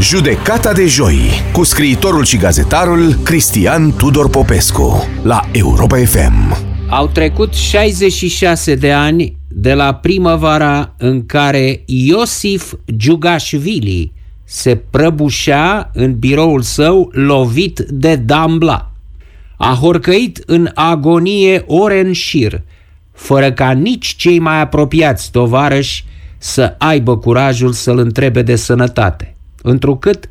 Judecata de joi cu scriitorul și gazetarul Cristian Tudor Popescu la Europa FM. Au trecut 66 de ani de la primăvara în care Iosif Giugașvili se prăbușea în biroul său lovit de Dambla. A horcăit în agonie ore în șir, fără ca nici cei mai apropiați tovarăși să aibă curajul să-l întrebe de sănătate, întrucât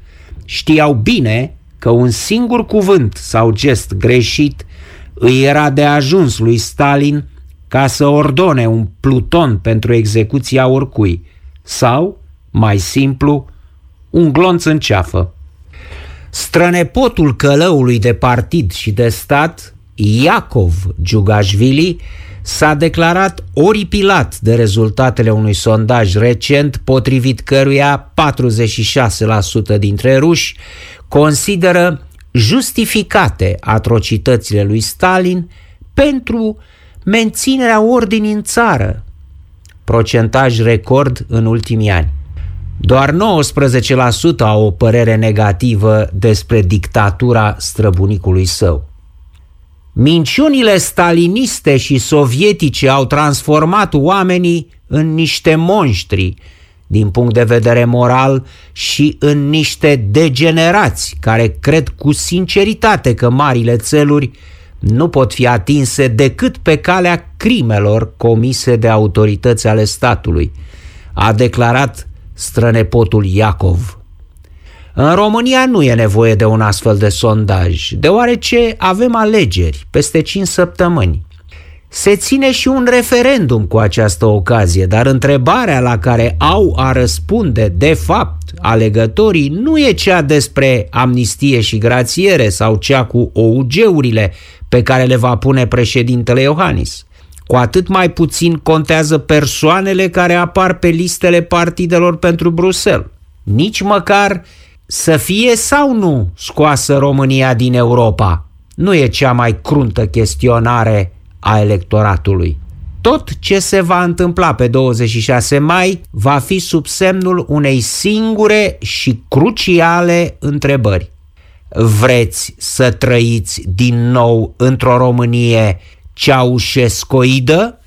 știau bine că un singur cuvânt sau gest greșit îi era de ajuns lui Stalin ca să ordone un pluton pentru execuția oricui sau, mai simplu, un glonț în ceafă. Strănepotul călăului de partid și de stat, Iacov Giugashvili, s-a declarat oripilat de rezultatele unui sondaj recent potrivit căruia 46% dintre ruși consideră justificate atrocitățile lui Stalin pentru menținerea ordinii în țară, procentaj record în ultimii ani. Doar 19% au o părere negativă despre dictatura străbunicului său. Minciunile staliniste și sovietice au transformat oamenii în niște monștri din punct de vedere moral și în niște degenerați care cred cu sinceritate că marile țeluri nu pot fi atinse decât pe calea crimelor comise de autorități ale statului, a declarat strănepotul Iacov. În România nu e nevoie de un astfel de sondaj, deoarece avem alegeri peste 5 săptămâni. Se ține și un referendum cu această ocazie, dar întrebarea la care au a răspunde, de fapt, alegătorii nu e cea despre amnistie și grațiere sau cea cu OUG-urile pe care le va pune președintele Iohannis. Cu atât mai puțin contează persoanele care apar pe listele partidelor pentru Bruxelles. Nici măcar să fie sau nu scoasă România din Europa nu e cea mai cruntă chestionare a electoratului. Tot ce se va întâmpla pe 26 mai va fi sub semnul unei singure și cruciale întrebări. Vreți să trăiți din nou într-o Românie ceaușescoidă?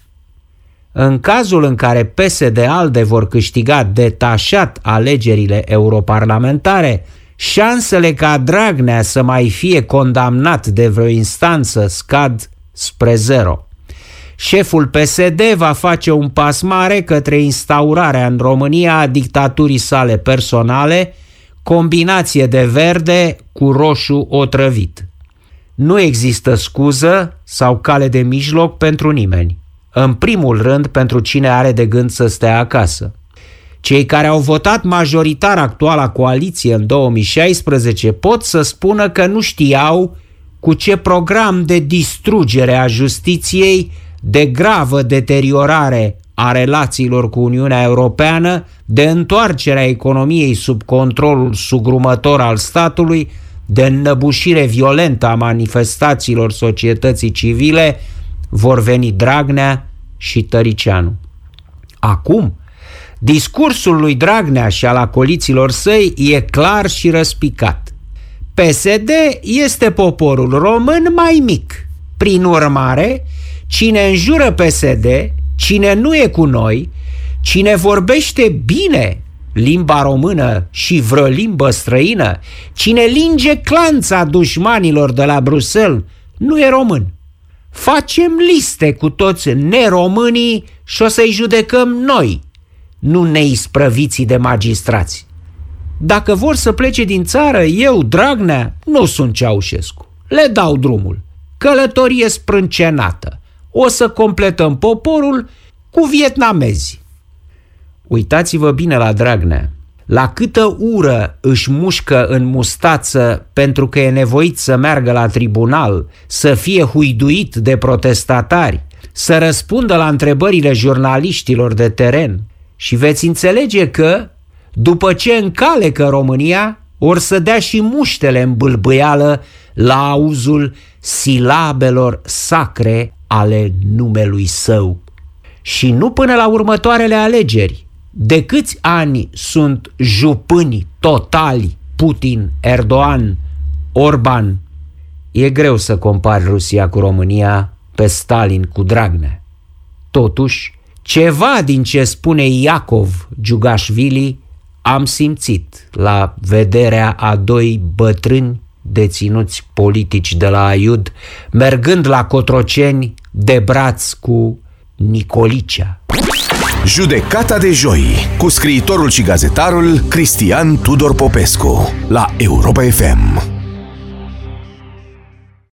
În cazul în care PSD-ALDE vor câștiga detașat alegerile europarlamentare, șansele ca Dragnea să mai fie condamnat de vreo instanță scad spre zero. Șeful PSD va face un pas mare către instaurarea în România a dictaturii sale personale, combinație de verde cu roșu otrăvit. Nu există scuză sau cale de mijloc pentru nimeni. În primul rând pentru cine are de gând să stea acasă. Cei care au votat majoritar actuala coaliție în 2016 pot să spună că nu știau cu ce program de distrugere a justiției, de gravă deteriorare a relațiilor cu Uniunea Europeană, de întoarcerea economiei sub controlul sugrumător al statului, de înnăbușire violentă a manifestațiilor societății civile, vor veni Dragnea și Tăricianu. Acum, discursul lui Dragnea și al acoliților săi e clar și răspicat. PSD este poporul român mai mic. Prin urmare, cine înjură PSD, cine nu e cu noi, cine vorbește bine limba română și vreo limbă străină, cine linge clanța dușmanilor de la Bruxelles, nu e român. Facem liste cu toți neromânii și o să-i judecăm noi, nu neisprăviții de magistrați. Dacă vor să plece din țară, eu, Dragnea, nu sunt Ceaușescu. Le dau drumul. Călătorie sprâncenată. O să completăm poporul cu vietnamezi. Uitați-vă bine la Dragnea. La câtă ură își mușcă în mustață pentru că e nevoit să meargă la tribunal, să fie huiduit de protestatari, să răspundă la întrebările jurnaliștilor de teren. Și veți înțelege că după ce încalecă România, or să dea și muștele în bâlbâială la auzul silabelor sacre ale numelui său. Și nu până la următoarele alegeri, De câți ani sunt jupâni totali Putin, Erdogan, Orban? E greu să compari Rusia cu România pe Stalin cu Dragnea. Totuși, ceva din ce spune Iacov Giugașvili am simțit la vederea a doi bătrâni deținuți politici de la Aiud, mergând la Cotroceni de braț cu Nicolicea. Judecata de joi cu scriitorul și gazetarul Cristian Tudor Popescu la Europa FM.